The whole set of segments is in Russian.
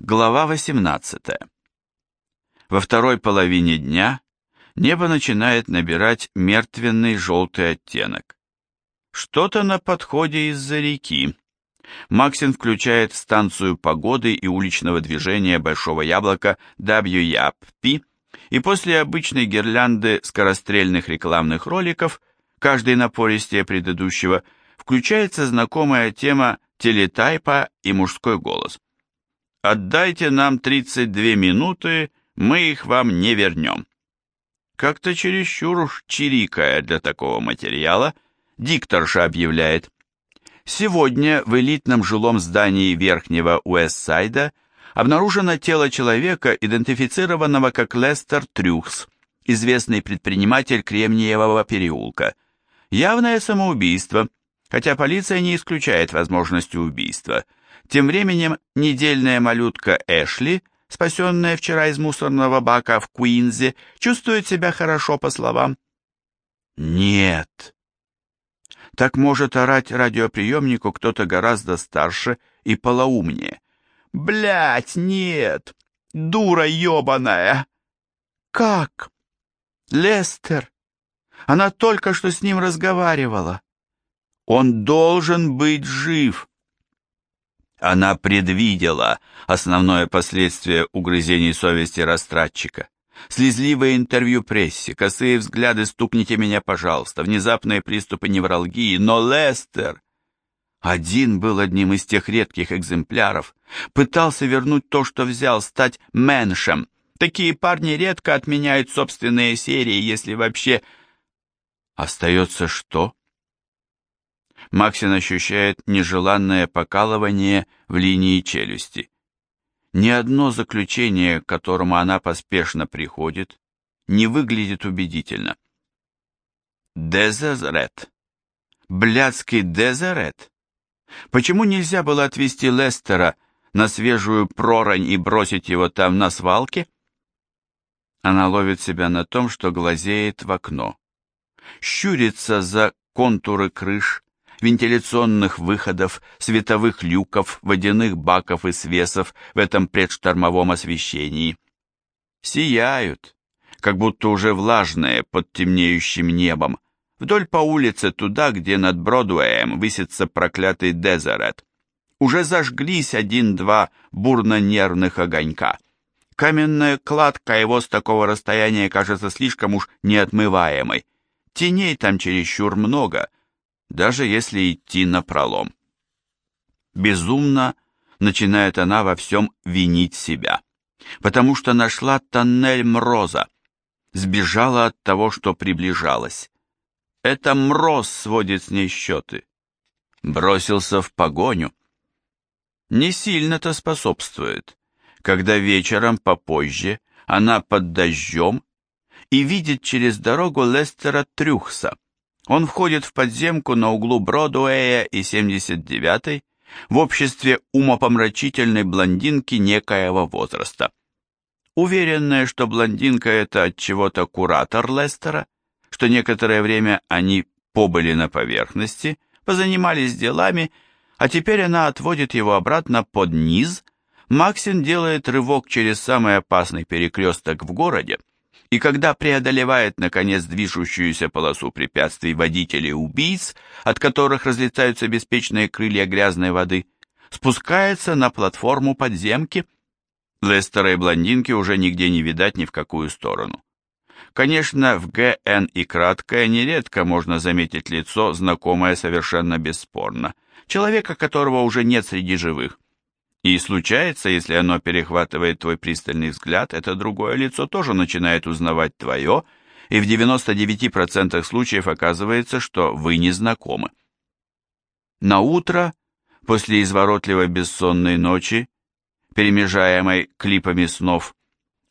Глава 18. Во второй половине дня небо начинает набирать мертвенный желтый оттенок. Что-то на подходе из-за реки. Максин включает станцию погоды и уличного движения Большого Яблока WYAP и после обычной гирлянды скорострельных рекламных роликов, каждый напористее предыдущего, включается знакомая тема телетайпа и мужской голос. Отдайте нам 32 минуты, мы их вам не вернем. Как-то чересчур уж чирикая для такого материала, дикторша объявляет. Сегодня в элитном жилом здании Верхнего Уэссайда обнаружено тело человека, идентифицированного как Лестер Трюхс, известный предприниматель Кремниевого переулка. Явное самоубийство, хотя полиция не исключает возможности убийства – тем временем недельная малютка Эшли, спасенная вчера из мусорного бака в Куинзе, чувствует себя хорошо, по словам. Нет. Так может орать радиоприемнику кто-то гораздо старше и полоумнее. Блять, нет! Дура ебаная! Как? Лестер! Она только что с ним разговаривала. Он должен быть жив. Она предвидела основное последствие угрызений совести растратчика. Слезливое интервью прессе, косые взгляды «стукните меня, пожалуйста», внезапные приступы невралгии, но Лестер... Один был одним из тех редких экземпляров, пытался вернуть то, что взял, стать меншем. Такие парни редко отменяют собственные серии, если вообще... Остается что? Максин ощущает нежеланное покалывание в линии челюсти. Ни одно заключение, к которому она поспешно приходит, не выглядит убедительно. Дезерет. Блядский Дезерет. Почему нельзя было отвезти Лестера на свежую прорань и бросить его там на свалке? Она ловит себя на том, что глазеет в окно. Щурится за контуры крыш, вентиляционных выходов, световых люков, водяных баков и свесов в этом предштормовом освещении. Сияют, как будто уже влажные под темнеющим небом, вдоль по улице туда, где над Бродуэем высится проклятый Дезерет. Уже зажглись один-два бурно-нервных огонька. Каменная кладка его с такого расстояния кажется слишком уж неотмываемой. Теней там чересчур много — даже если идти на пролом. Безумно начинает она во всем винить себя, потому что нашла тоннель Мроза, сбежала от того, что приближалась. Это Мроз сводит с ней счеты. Бросился в погоню. Не сильно-то способствует, когда вечером попозже она под дождем и видит через дорогу Лестера Трюхса, он входит в подземку на углу Бродуэя и 79-й в обществе умопомрачительной блондинки некоего возраста. Уверенная, что блондинка это от чего-то куратор Лестера, что некоторое время они побыли на поверхности, позанимались делами, а теперь она отводит его обратно под низ, Максин делает рывок через самый опасный перекресток в городе, и когда преодолевает, наконец, движущуюся полосу препятствий водителей-убийц, от которых разлетаются беспечные крылья грязной воды, спускается на платформу подземки. Лестера и блондинки уже нигде не видать ни в какую сторону. Конечно, в ГН и краткое нередко можно заметить лицо, знакомое совершенно бесспорно, человека, которого уже нет среди живых. И случается, если оно перехватывает твой пристальный взгляд, это другое лицо тоже начинает узнавать твое, и в 99% случаев оказывается, что вы не знакомы. На утро, после изворотливой бессонной ночи, перемежаемой клипами снов,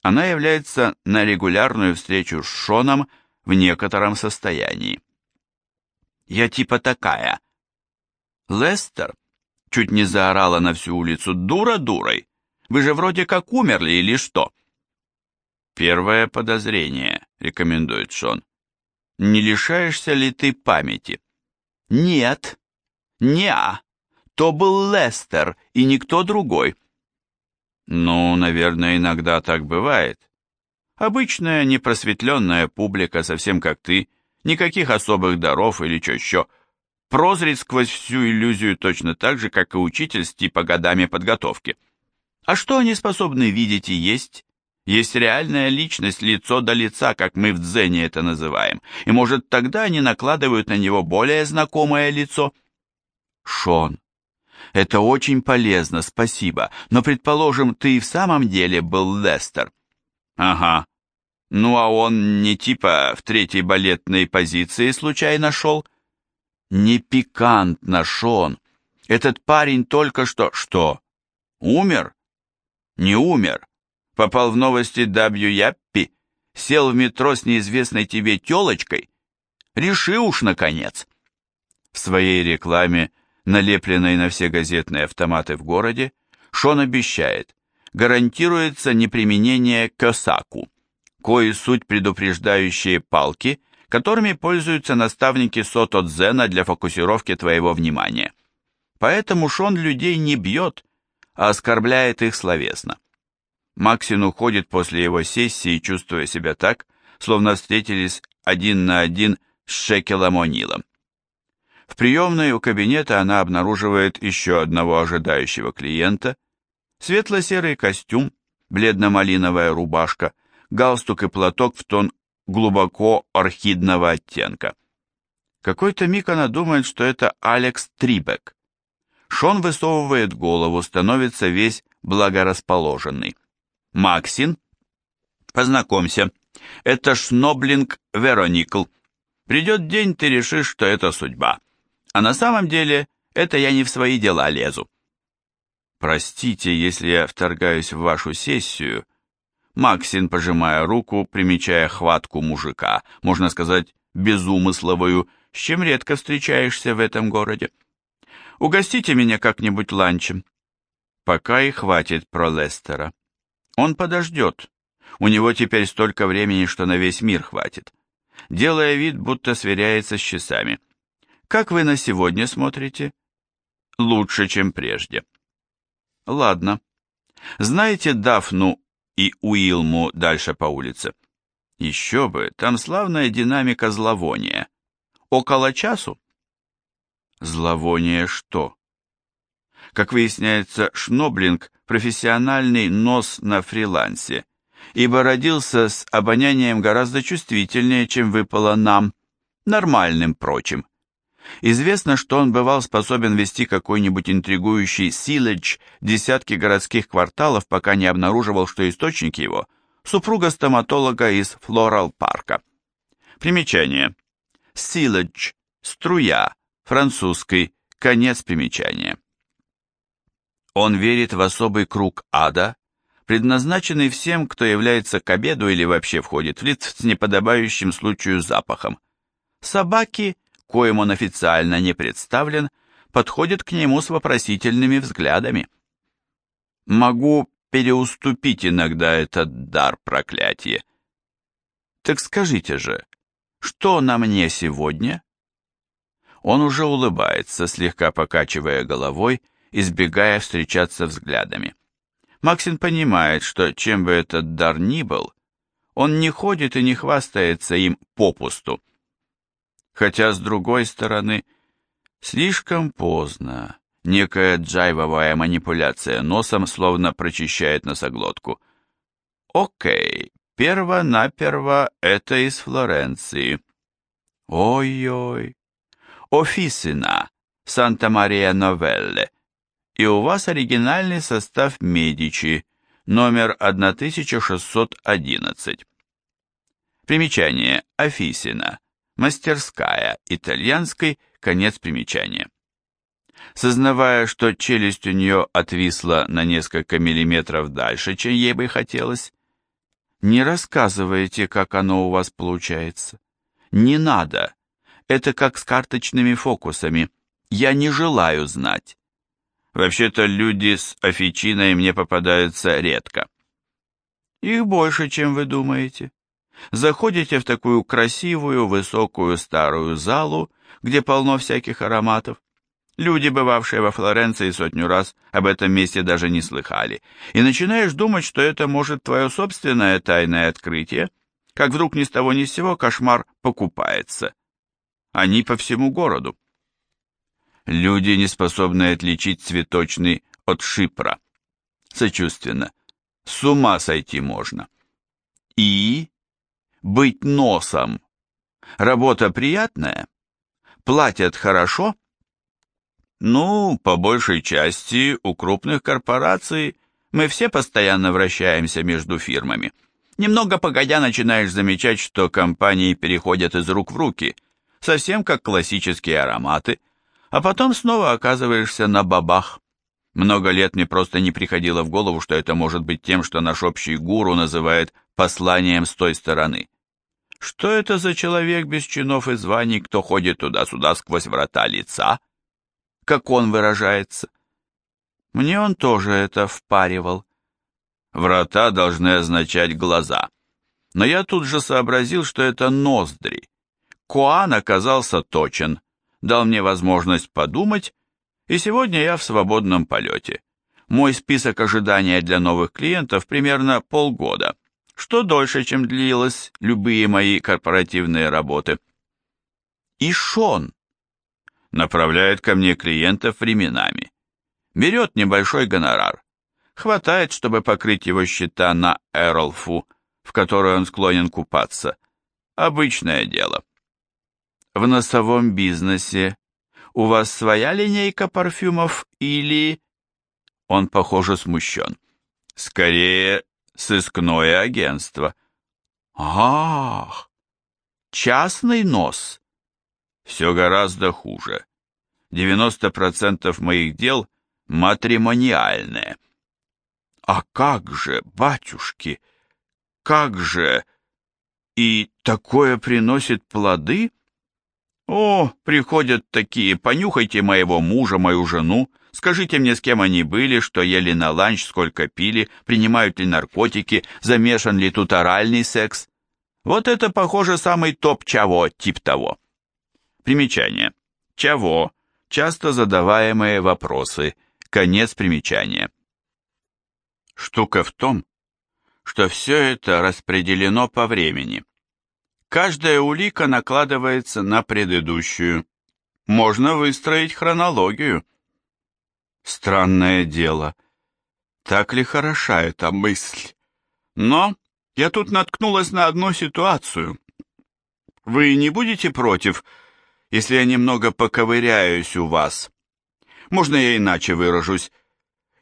она является на регулярную встречу с Шоном в некотором состоянии. «Я типа такая». «Лестер?» Чуть не заорала на всю улицу. «Дура дурой! Вы же вроде как умерли или что?» «Первое подозрение», — рекомендует Шон. «Не лишаешься ли ты памяти?» «Нет, не а. То был Лестер и никто другой». Ну, наверное, иногда так бывает. Обычная непросветленная публика, совсем как ты, никаких особых даров или чё еще. Прозрит сквозь всю иллюзию точно так же, как и учитель с типа годами подготовки. А что они способны видеть и есть? Есть реальная личность, лицо до лица, как мы в дзене это называем, и, может, тогда они накладывают на него более знакомое лицо? Шон, это очень полезно, спасибо, но, предположим, ты и в самом деле был Лестер. Ага. Ну, а он не типа в третьей балетной позиции случайно шел? Не пикантно, Шон. Этот парень только что... Что? Умер? Не умер попал в новости W. Яппи, сел в метро с неизвестной тебе телочкой? Реши уж, наконец. В своей рекламе, налепленной на все газетные автоматы в городе, Шон обещает, гарантируется неприменение косаку, кои суть предупреждающие палки, которыми пользуются наставники Сото Дзена для фокусировки твоего внимания. Поэтому Шон людей не бьет, а оскорбляет их словесно. Максин уходит после его сессии, чувствуя себя так, словно встретились один на один с Шекелом О'Нилом. В приемной у кабинета она обнаруживает еще одного ожидающего клиента, светло-серый костюм, бледно-малиновая рубашка, галстук и платок в тон глубоко орхидного оттенка. Какой-то миг она думает, что это Алекс Трибек. Шон высовывает голову, становится весь благорасположенный. Максин. Познакомься, это Шноблинг Вероникл. Придет день, ты решишь, что это судьба. А на самом деле, это я не в свои дела лезу. Простите, если я вторгаюсь в вашу сессию. Максин, пожимая руку, примечая хватку мужика, можно сказать, безумысловую, с чем редко встречаешься в этом городе. Угостите меня как-нибудь ланчем. Пока и хватит про Лестера. Он подождет. У него теперь столько времени, что на весь мир хватит. Делая вид, будто сверяется с часами. Как вы на сегодня смотрите? Лучше, чем прежде. Ладно. Знаете Дафну и Уилму дальше по улице? Еще бы, там славная динамика зловония. Около часу? Зловоние что? Как выясняется, Шноблинг – профессиональный нос на фрилансе, ибо родился с обонянием гораздо чувствительнее, чем выпало нам, нормальным, прочим. Известно, что он бывал способен вести какой-нибудь интригующий силэдж десятки городских кварталов, пока не обнаруживал, что источник его – супруга стоматолога из Флорал-парка. Примечание. Силэдж – струя, французский, конец примечания. Он верит в особый круг ада, предназначенный всем, кто является к обеду или вообще входит в лиц с неподобающим случаю запахом. Собаки, коим он официально не представлен, подходят к нему с вопросительными взглядами. Могу переуступить иногда этот дар проклятия. Так скажите же, что на мне сегодня? Он уже улыбается, слегка покачивая головой, избегая встречаться взглядами. Максин понимает, что чем бы этот дар ни был, он не ходит и не хвастается им попусту. Хотя, с другой стороны, слишком поздно. Некая джайвовая манипуляция носом словно прочищает носоглотку. Окей, перво-наперво это из Флоренции. Ой-ой. Офисина, Санта-Мария-Новелле и у вас оригинальный состав Медичи, номер 1611. Примечание. Афисина. Мастерская. Итальянской. Конец примечания. Сознавая, что челюсть у нее отвисла на несколько миллиметров дальше, чем ей бы хотелось, не рассказывайте, как оно у вас получается. Не надо. Это как с карточными фокусами. Я не желаю знать. Вообще-то люди с офичиной мне попадаются редко. Их больше, чем вы думаете. Заходите в такую красивую, высокую старую залу, где полно всяких ароматов, Люди, бывавшие во Флоренции сотню раз, об этом месте даже не слыхали, и начинаешь думать, что это может твое собственное тайное открытие, как вдруг ни с того ни с сего кошмар покупается. Они по всему городу. Люди, не способные отличить цветочный от шипра. Сочувственно. С ума сойти можно. И быть носом. Работа приятная? Платят хорошо? Ну, по большей части у крупных корпораций мы все постоянно вращаемся между фирмами. Немного погодя начинаешь замечать, что компании переходят из рук в руки, совсем как классические ароматы, а потом снова оказываешься на бабах. Много лет мне просто не приходило в голову, что это может быть тем, что наш общий гуру называет посланием с той стороны. Что это за человек без чинов и званий, кто ходит туда-сюда сквозь врата лица? Как он выражается? Мне он тоже это впаривал. Врата должны означать глаза. Но я тут же сообразил, что это ноздри. Куан оказался точен, дал мне возможность подумать, и сегодня я в свободном полете. Мой список ожидания для новых клиентов примерно полгода, что дольше, чем длилось любые мои корпоративные работы. И Шон направляет ко мне клиентов временами. Берет небольшой гонорар. Хватает, чтобы покрыть его счета на Эрлфу, в которой он склонен купаться. Обычное дело. В носовом бизнесе у вас своя линейка парфюмов или...» Он, похоже, смущен. «Скорее, сыскное агентство». «Ах, частный нос?» «Все гораздо хуже. 90% моих дел матримониальные». «А как же, батюшки, как же...» «И такое приносит плоды?» «О, приходят такие, понюхайте моего мужа, мою жену, скажите мне, с кем они были, что ели на ланч, сколько пили, принимают ли наркотики, замешан ли тут оральный секс. Вот это, похоже, самый топ чего, тип того». Примечание. Чего? Часто задаваемые вопросы. Конец примечания. Штука в том, что все это распределено по времени. Каждая улика накладывается на предыдущую. Можно выстроить хронологию. Странное дело. Так ли хороша эта мысль? Но я тут наткнулась на одну ситуацию. Вы не будете против, если я немного поковыряюсь у вас? Можно я иначе выражусь?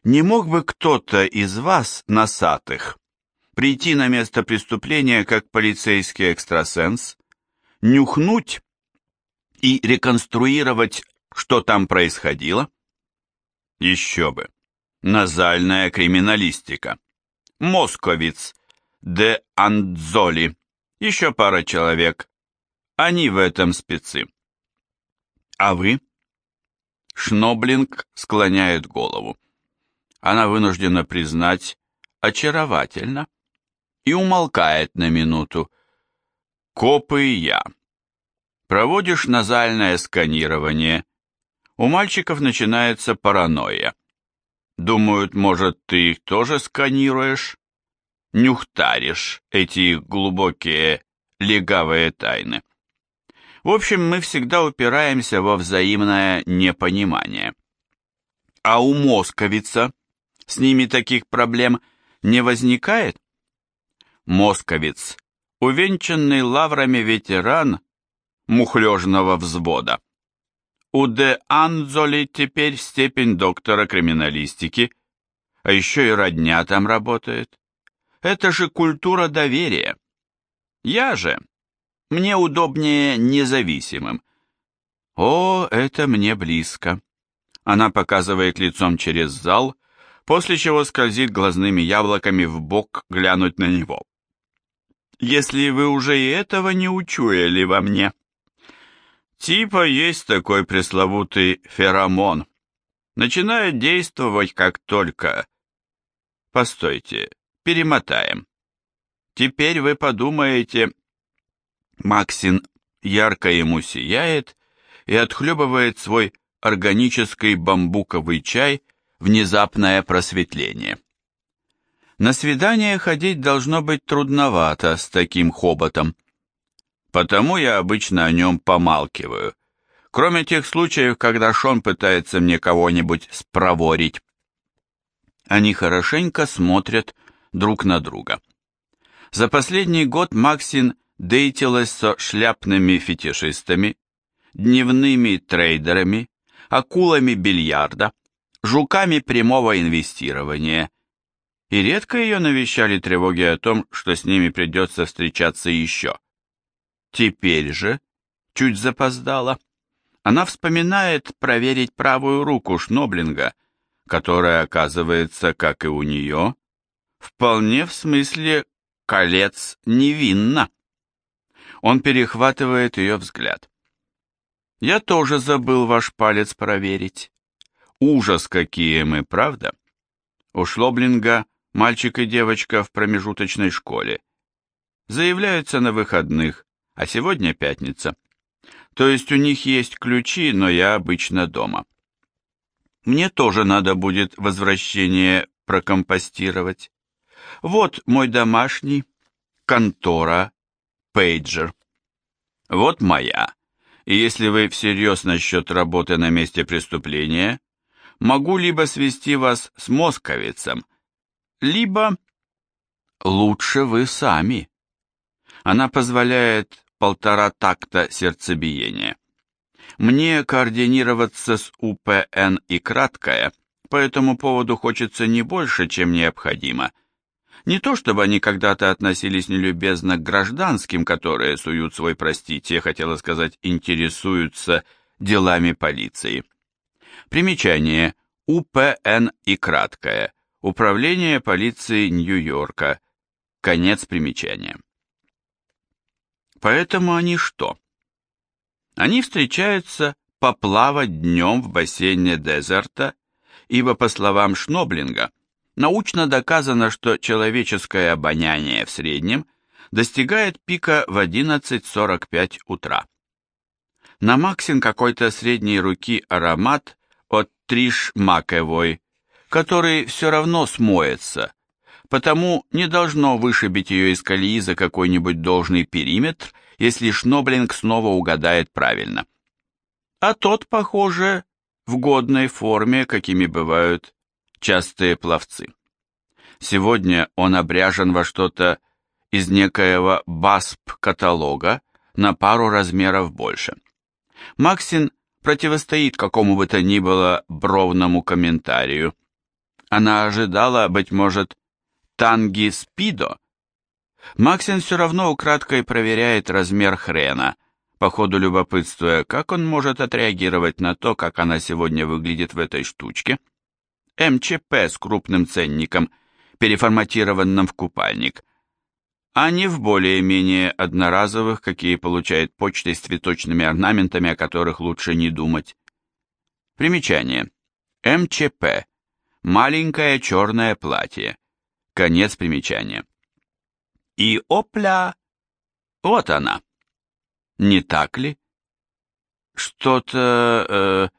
Не мог бы кто-то из вас, носатых, прийти на место преступления как полицейский экстрасенс, нюхнуть и реконструировать, что там происходило? Еще бы. Назальная криминалистика. Московиц, де Андзоли, еще пара человек. Они в этом спецы. А вы? Шноблинг склоняет голову. Она вынуждена признать, очаровательно и умолкает на минуту. Копы и я. Проводишь назальное сканирование. У мальчиков начинается паранойя. Думают, может, ты их тоже сканируешь? Нюхтаришь эти глубокие легавые тайны. В общем, мы всегда упираемся во взаимное непонимание. А у московица с ними таких проблем не возникает? московец, увенчанный лаврами ветеран мухлежного взвода. У де Анзоли теперь степень доктора криминалистики, а еще и родня там работает. Это же культура доверия. Я же, мне удобнее независимым. О, это мне близко. Она показывает лицом через зал, после чего скользит глазными яблоками в бок глянуть на него если вы уже и этого не учуяли во мне. Типа есть такой пресловутый феромон. Начинает действовать как только... Постойте, перемотаем. Теперь вы подумаете... Максин ярко ему сияет и отхлебывает свой органический бамбуковый чай «Внезапное просветление». На свидание ходить должно быть трудновато с таким хоботом. Потому я обычно о нем помалкиваю, кроме тех случаев, когда Шон пытается мне кого-нибудь спроворить. Они хорошенько смотрят друг на друга. За последний год Максин дейтилась со шляпными фетишистами, дневными трейдерами, акулами бильярда, жуками прямого инвестирования, и редко ее навещали тревоги о том, что с ними придется встречаться еще. Теперь же, чуть запоздала, она вспоминает проверить правую руку Шноблинга, которая, оказывается, как и у нее, вполне в смысле колец невинна. Он перехватывает ее взгляд. «Я тоже забыл ваш палец проверить. Ужас какие мы, правда?» У Шлоблинга мальчик и девочка в промежуточной школе. Заявляются на выходных, а сегодня пятница. То есть у них есть ключи, но я обычно дома. Мне тоже надо будет возвращение прокомпостировать. Вот мой домашний, контора, пейджер. Вот моя. И если вы всерьез насчет работы на месте преступления, могу либо свести вас с московицем, либо лучше вы сами. Она позволяет полтора такта сердцебиения. Мне координироваться с УПН и краткое, по этому поводу хочется не больше, чем необходимо. Не то чтобы они когда-то относились нелюбезно к гражданским, которые суют свой, простите, я хотела сказать, интересуются делами полиции. Примечание. УПН и краткое. Управление полиции Нью-Йорка. Конец примечания. Поэтому они что? Они встречаются поплавать днем в бассейне Дезерта, ибо, по словам Шноблинга, научно доказано, что человеческое обоняние в среднем достигает пика в 11.45 утра. На Максин какой-то средней руки аромат от Триш Макэвой, который все равно смоется, потому не должно вышибить ее из колеи за какой-нибудь должный периметр, если Шноблинг снова угадает правильно. А тот, похоже, в годной форме, какими бывают частые пловцы. Сегодня он обряжен во что-то из некоего БАСП-каталога на пару размеров больше. Максин противостоит какому бы то ни было бровному комментарию. Она ожидала, быть может, танги спидо. Максин все равно украдкой проверяет размер хрена, по ходу любопытствуя, как он может отреагировать на то, как она сегодня выглядит в этой штучке. МЧП с крупным ценником, переформатированным в купальник, а не в более-менее одноразовых, какие получает почтой с цветочными орнаментами, о которых лучше не думать. Примечание. МЧП. Маленькое черное платье. Конец примечания. И опля! Вот она. Не так ли? Что-то... Э,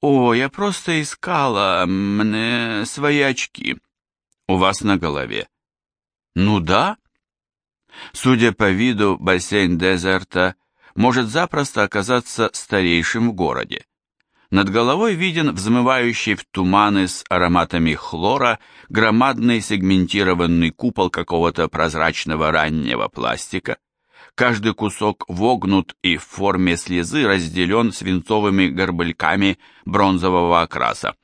о, я просто искала мне свои очки. У вас на голове. Ну да. Судя по виду, бассейн Дезерта может запросто оказаться старейшим в городе. Над головой виден взмывающий в туманы с ароматами хлора громадный сегментированный купол какого-то прозрачного раннего пластика. Каждый кусок вогнут и в форме слезы разделен свинцовыми горбыльками бронзового окраса.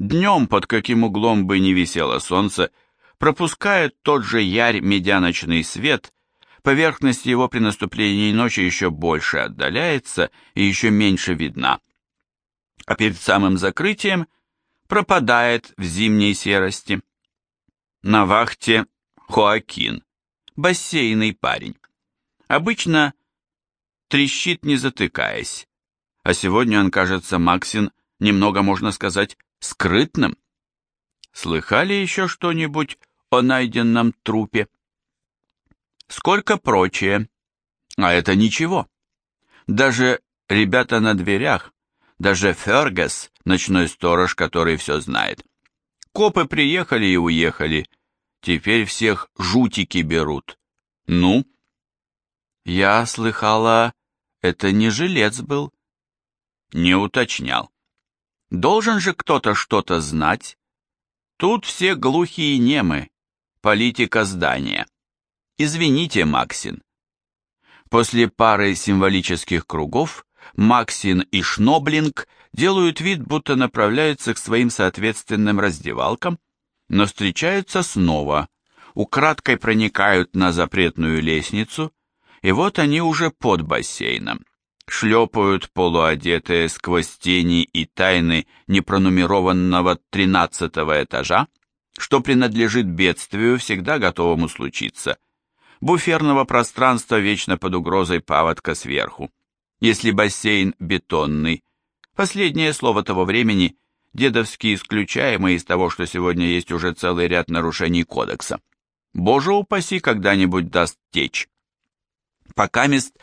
Днем, под каким углом бы ни висело солнце, пропускает тот же ярь медяночный свет, поверхность его при наступлении ночи еще больше отдаляется и еще меньше видна а перед самым закрытием пропадает в зимней серости. На вахте Хоакин, бассейный парень. Обычно трещит не затыкаясь, а сегодня он кажется Максин немного, можно сказать, скрытным. Слыхали еще что-нибудь о найденном трупе? Сколько прочее, а это ничего. Даже ребята на дверях Даже Фергас, ночной сторож, который все знает. Копы приехали и уехали. Теперь всех жутики берут. Ну? Я слыхала, это не жилец был. Не уточнял. Должен же кто-то что-то знать. Тут все глухие немы. Политика здания. Извините, Максин. После пары символических кругов Максин и Шноблинг делают вид, будто направляются к своим соответственным раздевалкам, но встречаются снова, украдкой проникают на запретную лестницу, и вот они уже под бассейном. Шлепают полуодетые сквозь тени и тайны непронумерованного тринадцатого этажа, что принадлежит бедствию, всегда готовому случиться, буферного пространства вечно под угрозой паводка сверху. Если бассейн бетонный, последнее слово того времени, дедовски исключаемый из того, что сегодня есть уже целый ряд нарушений кодекса. Боже упаси, когда-нибудь даст течь. Покамест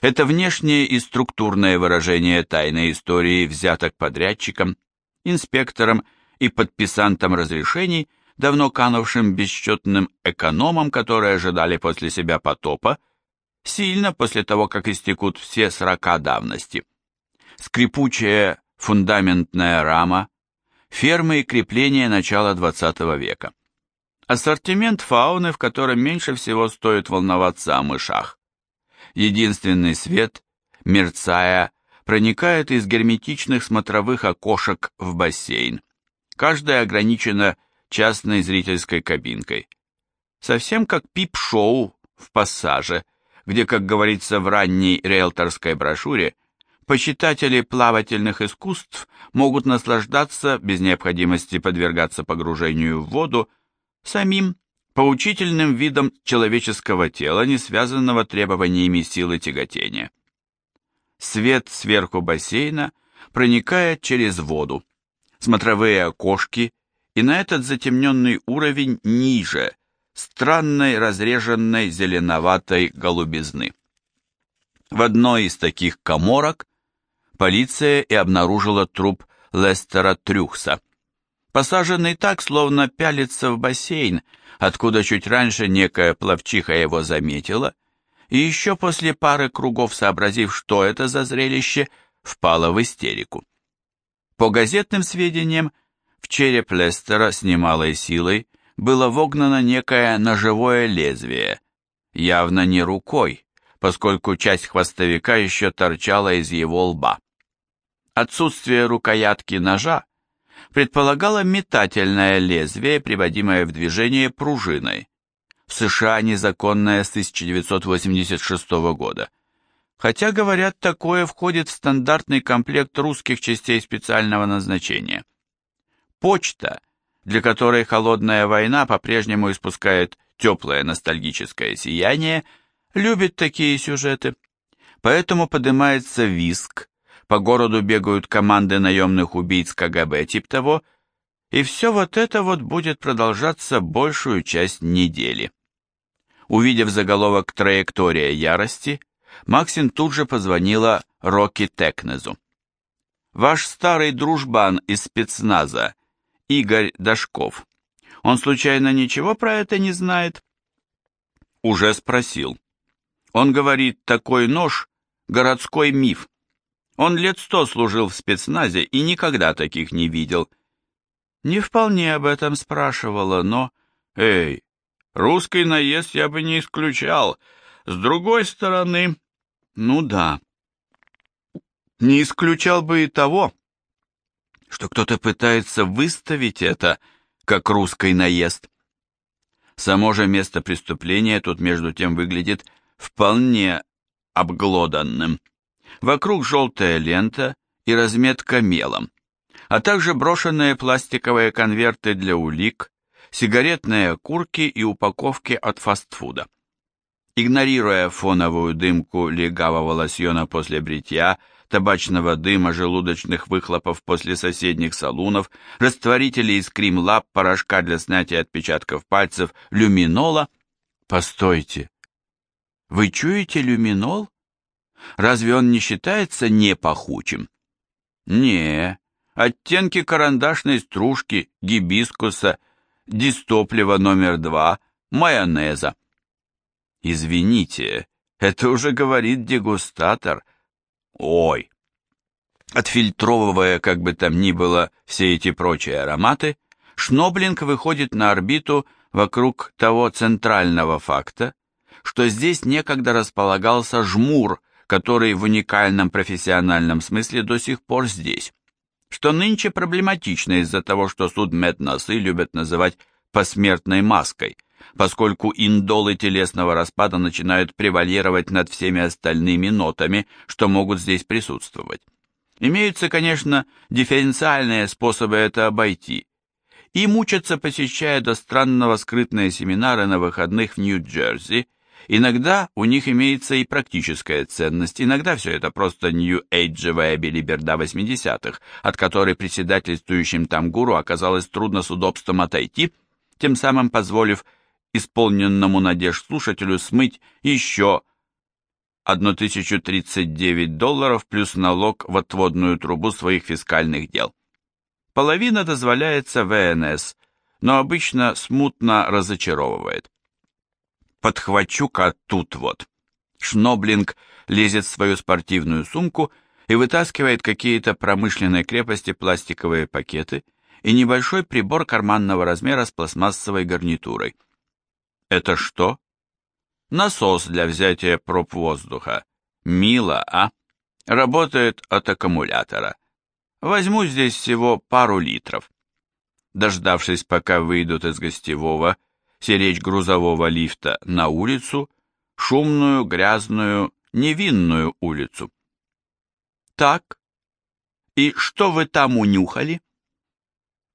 это внешнее и структурное выражение тайной истории взяток подрядчиком, инспектором и подписантом разрешений давно канувшим бесчетным экономам, которые ожидали после себя потопа, сильно после того, как истекут все срока давности. Скрипучая фундаментная рама, фермы и крепления начала XX века. Ассортимент фауны, в котором меньше всего стоит волноваться о мышах. Единственный свет, мерцая, проникает из герметичных смотровых окошек в бассейн. Каждая ограничена частной зрительской кабинкой. Совсем как пип-шоу в пассаже, где, как говорится в ранней риэлторской брошюре, почитатели плавательных искусств могут наслаждаться, без необходимости подвергаться погружению в воду, самим поучительным видом человеческого тела, не связанного требованиями силы тяготения. Свет сверху бассейна проникает через воду. Смотровые окошки и на этот затемненный уровень ниже, странной разреженной зеленоватой голубизны. В одной из таких коморок полиция и обнаружила труп Лестера Трюхса, посаженный так, словно пялится в бассейн, откуда чуть раньше некая пловчиха его заметила, и еще после пары кругов сообразив, что это за зрелище, впала в истерику. По газетным сведениям, в череп Лестера с немалой силой было вогнано некое ножевое лезвие, явно не рукой, поскольку часть хвостовика еще торчала из его лба. Отсутствие рукоятки ножа предполагало метательное лезвие, приводимое в движение пружиной. В США незаконное с 1986 года. Хотя, говорят, такое входит в стандартный комплект русских частей специального назначения – Почта, для которой холодная война по-прежнему испускает теплое ностальгическое сияние, любит такие сюжеты. Поэтому поднимается виск, по городу бегают команды наемных убийц КГБ тип того, и все вот это вот будет продолжаться большую часть недели. Увидев заголовок «Траектория ярости», Максин тут же позвонила Рокки Текнезу. «Ваш старый дружбан из спецназа Игорь Дашков. Он случайно ничего про это не знает? Уже спросил. Он говорит, такой нож – городской миф. Он лет сто служил в спецназе и никогда таких не видел. Не вполне об этом спрашивала, но... Эй, русский наезд я бы не исключал. С другой стороны... Ну да. Не исключал бы и того, что кто-то пытается выставить это как русский наезд. Само же место преступления тут между тем выглядит вполне обглоданным. Вокруг желтая лента и разметка мелом, а также брошенные пластиковые конверты для улик, сигаретные окурки и упаковки от фастфуда. Игнорируя фоновую дымку легавого лосьона после бритья, табачного дыма, желудочных выхлопов после соседних салунов, растворителей из крем-лап, порошка для снятия отпечатков пальцев, люминола. Постойте, вы чуете люминол? Разве он не считается непахучим? Не, оттенки карандашной стружки, гибискуса, дистоплива номер два, майонеза. Извините, это уже говорит дегустатор. Ой. Отфильтровывая, как бы там ни было, все эти прочие ароматы, Шноблинг выходит на орбиту вокруг того центрального факта, что здесь некогда располагался жмур, который в уникальном профессиональном смысле до сих пор здесь, что нынче проблематично из-за того, что судмедносы любят называть посмертной маской, поскольку индолы телесного распада начинают превалировать над всеми остальными нотами, что могут здесь присутствовать. Имеются, конечно, дифференциальные способы это обойти. И мучатся, посещая до странного скрытные семинары на выходных в Нью-Джерси, Иногда у них имеется и практическая ценность, иногда все это просто нью-эйджевая билиберда 80-х, от которой председательствующим там гуру оказалось трудно с удобством отойти, тем самым позволив исполненному надежд слушателю смыть еще 1039 долларов плюс налог в отводную трубу своих фискальных дел. Половина дозволяется ВНС, но обычно смутно разочаровывает. Подхвачу-ка тут вот. Шноблинг лезет в свою спортивную сумку и вытаскивает какие-то промышленные крепости пластиковые пакеты и небольшой прибор карманного размера с пластмассовой гарнитурой. Это что? Насос для взятия проб воздуха. Мило, а? Работает от аккумулятора. Возьму здесь всего пару литров. Дождавшись, пока выйдут из гостевого, серечь грузового лифта на улицу, шумную, грязную, невинную улицу. Так, и что вы там унюхали?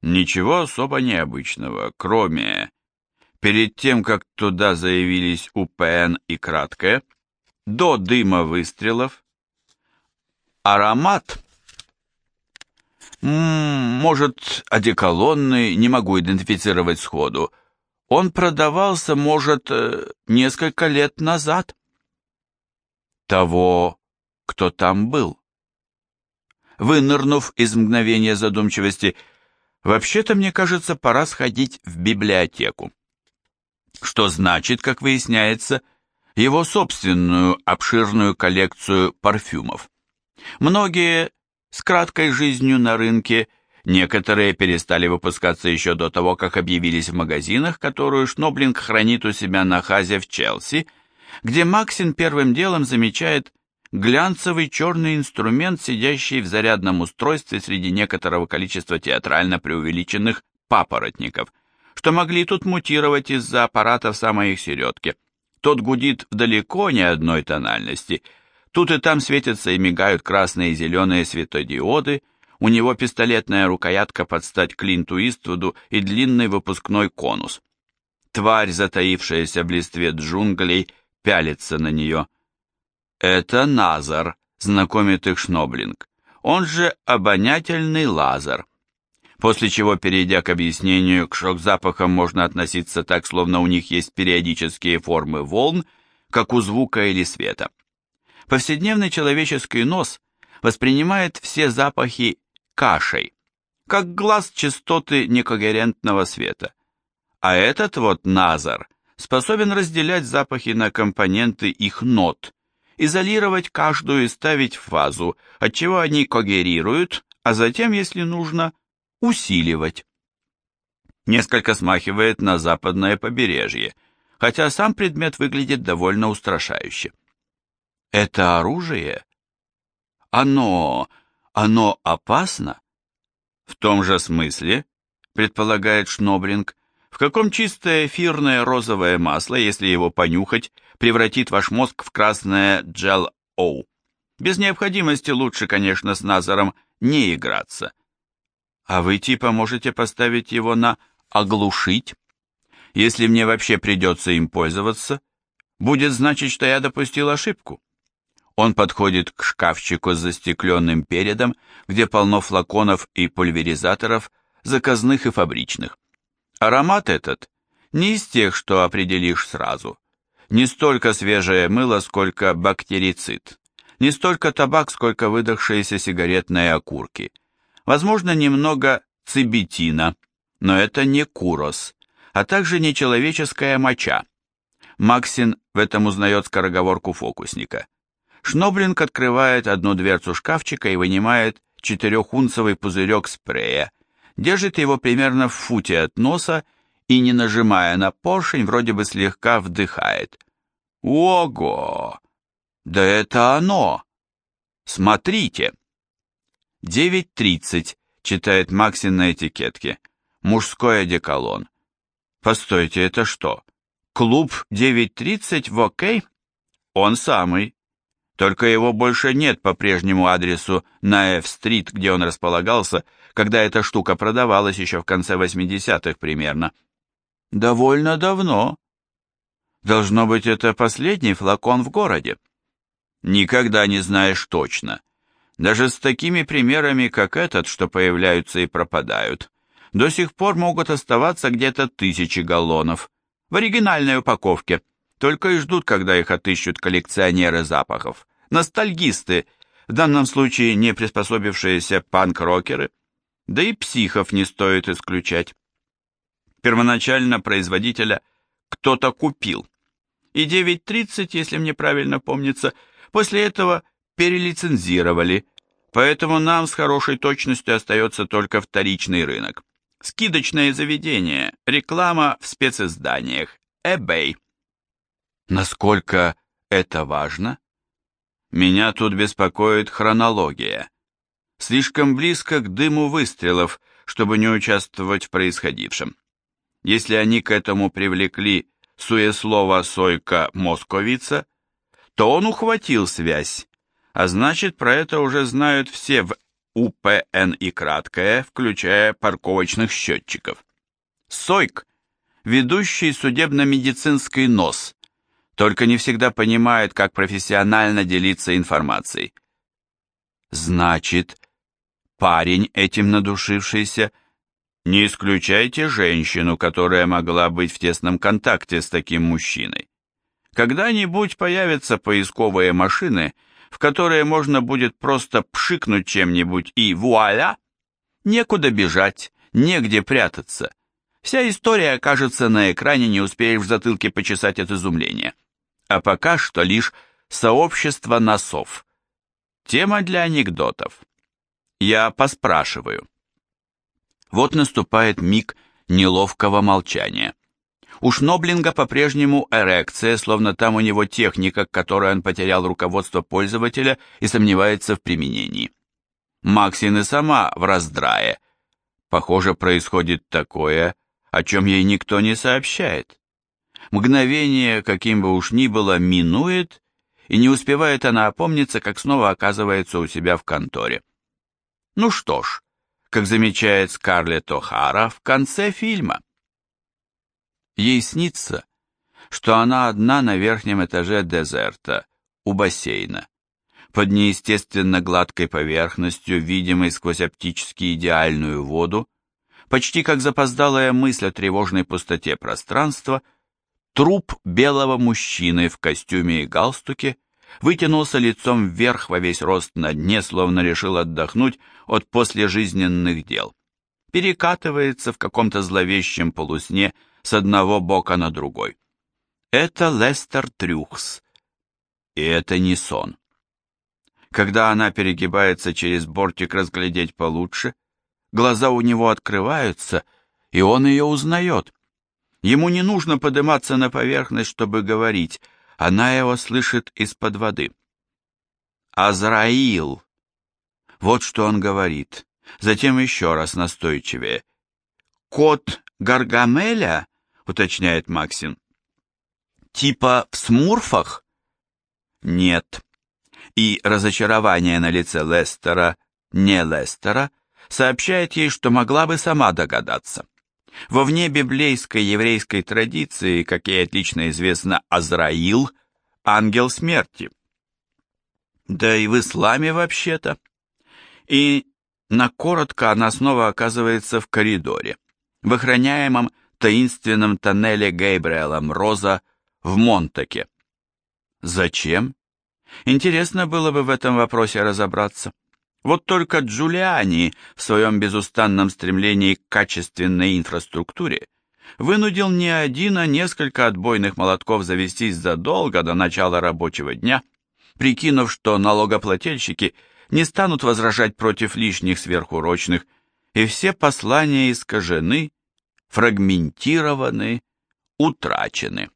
Ничего особо необычного, кроме... Перед тем, как туда заявились УПН и Краткое, до дыма выстрелов, аромат... может, одеколонный, не могу идентифицировать сходу, он продавался, может, э, несколько лет назад. Того, кто там был. Вынырнув из мгновения задумчивости, вообще-то, мне кажется, пора сходить в библиотеку. Что значит, как выясняется, его собственную обширную коллекцию парфюмов. Многие с краткой жизнью на рынке – Некоторые перестали выпускаться еще до того, как объявились в магазинах, которую Шноблинг хранит у себя на хазе в Челси, где Максин первым делом замечает глянцевый черный инструмент, сидящий в зарядном устройстве среди некоторого количества театрально преувеличенных папоротников, что могли тут мутировать из-за аппарата в самой их середке. Тот гудит в далеко не одной тональности. Тут и там светятся и мигают красные и зеленые светодиоды, у него пистолетная рукоятка под стать Клинту Иствуду и длинный выпускной конус. Тварь, затаившаяся в листве джунглей, пялится на нее. Это Назар, знакомит их Шноблинг. Он же обонятельный лазер. После чего, перейдя к объяснению, к шок-запахам можно относиться так, словно у них есть периодические формы волн, как у звука или света. Повседневный человеческий нос воспринимает все запахи кашей, как глаз частоты некогерентного света. А этот вот Назар способен разделять запахи на компоненты их нот, изолировать каждую и ставить в фазу, отчего они когерируют, а затем, если нужно, усиливать. Несколько смахивает на западное побережье, хотя сам предмет выглядит довольно устрашающе. Это оружие? Оно оно опасно? В том же смысле, предполагает Шноблинг, в каком чистое эфирное розовое масло, если его понюхать, превратит ваш мозг в красное джел-оу. Без необходимости лучше, конечно, с Назаром не играться. А вы типа можете поставить его на «оглушить»? Если мне вообще придется им пользоваться, будет значить, что я допустил ошибку. Он подходит к шкафчику с застекленным передом, где полно флаконов и пульверизаторов, заказных и фабричных. Аромат этот не из тех, что определишь сразу. Не столько свежее мыло, сколько бактерицид. Не столько табак, сколько выдохшиеся сигаретные окурки. Возможно, немного цибетина, но это не курос, а также нечеловеческая моча. Максин в этом узнает скороговорку фокусника. Шноблинг открывает одну дверцу шкафчика и вынимает четырехунцевый пузырек спрея, держит его примерно в футе от носа и, не нажимая на поршень, вроде бы слегка вдыхает. Ого! Да это оно! Смотрите! 9.30, читает Максин на этикетке. Мужской одеколон. Постойте, это что? Клуб 9.30 в ОК? Он самый. Только его больше нет по прежнему адресу на F-стрит, где он располагался, когда эта штука продавалась еще в конце 80-х примерно. Довольно давно. Должно быть, это последний флакон в городе. Никогда не знаешь точно. Даже с такими примерами, как этот, что появляются и пропадают, до сих пор могут оставаться где-то тысячи галлонов в оригинальной упаковке, только и ждут, когда их отыщут коллекционеры запахов, ностальгисты, в данном случае не приспособившиеся панк-рокеры, да и психов не стоит исключать. Первоначально производителя кто-то купил, и 9.30, если мне правильно помнится, после этого перелицензировали, поэтому нам с хорошей точностью остается только вторичный рынок. Скидочное заведение, реклама в специзданиях, eBay. Насколько это важно? Меня тут беспокоит хронология. Слишком близко к дыму выстрелов, чтобы не участвовать в происходившем. Если они к этому привлекли суеслова Сойка Московица, то он ухватил связь, а значит, про это уже знают все в УПН и краткое, включая парковочных счетчиков. Сойк – ведущий судебно-медицинский нос, только не всегда понимает, как профессионально делиться информацией. Значит, парень этим надушившийся, не исключайте женщину, которая могла быть в тесном контакте с таким мужчиной. Когда-нибудь появятся поисковые машины – в которое можно будет просто пшикнуть чем-нибудь и вуаля! Некуда бежать, негде прятаться. Вся история окажется на экране, не успеешь в затылке почесать от изумления. А пока что лишь сообщество носов. Тема для анекдотов. Я поспрашиваю. Вот наступает миг неловкого молчания. У Шноблинга по-прежнему эрекция, словно там у него техника, к которой он потерял руководство пользователя и сомневается в применении. Максин и сама в раздрае. Похоже, происходит такое, о чем ей никто не сообщает. Мгновение, каким бы уж ни было, минует, и не успевает она опомниться, как снова оказывается у себя в конторе. Ну что ж, как замечает Скарлетт О'Хара в конце фильма. Ей снится, что она одна на верхнем этаже дезерта, у бассейна, под неестественно гладкой поверхностью, видимой сквозь оптически идеальную воду, почти как запоздалая мысль о тревожной пустоте пространства, труп белого мужчины в костюме и галстуке вытянулся лицом вверх во весь рост на дне, словно решил отдохнуть от послежизненных дел. Перекатывается в каком-то зловещем полусне, с одного бока на другой. Это Лестер Трюхс. И это не сон. Когда она перегибается через бортик разглядеть получше, глаза у него открываются, и он ее узнает. Ему не нужно подниматься на поверхность, чтобы говорить, она его слышит из-под воды. «Азраил!» Вот что он говорит. Затем еще раз настойчивее. «Кот Гаргамеля?» Уточняет Максин. Типа в смурфах? Нет. И разочарование на лице Лестера, не Лестера, сообщает ей, что могла бы сама догадаться. Во вне библейской еврейской традиции, как ей отлично известно, Азраил – ангел смерти. Да и в исламе вообще-то. И на коротко она снова оказывается в коридоре, в охраняемом таинственном тоннеле Гейбриэла Мроза в Монтаке. Зачем? Интересно было бы в этом вопросе разобраться. Вот только Джулиани в своем безустанном стремлении к качественной инфраструктуре вынудил не один, а несколько отбойных молотков завестись задолго до начала рабочего дня, прикинув, что налогоплательщики не станут возражать против лишних сверхурочных, и все послания искажены, фрагментированы, утрачены.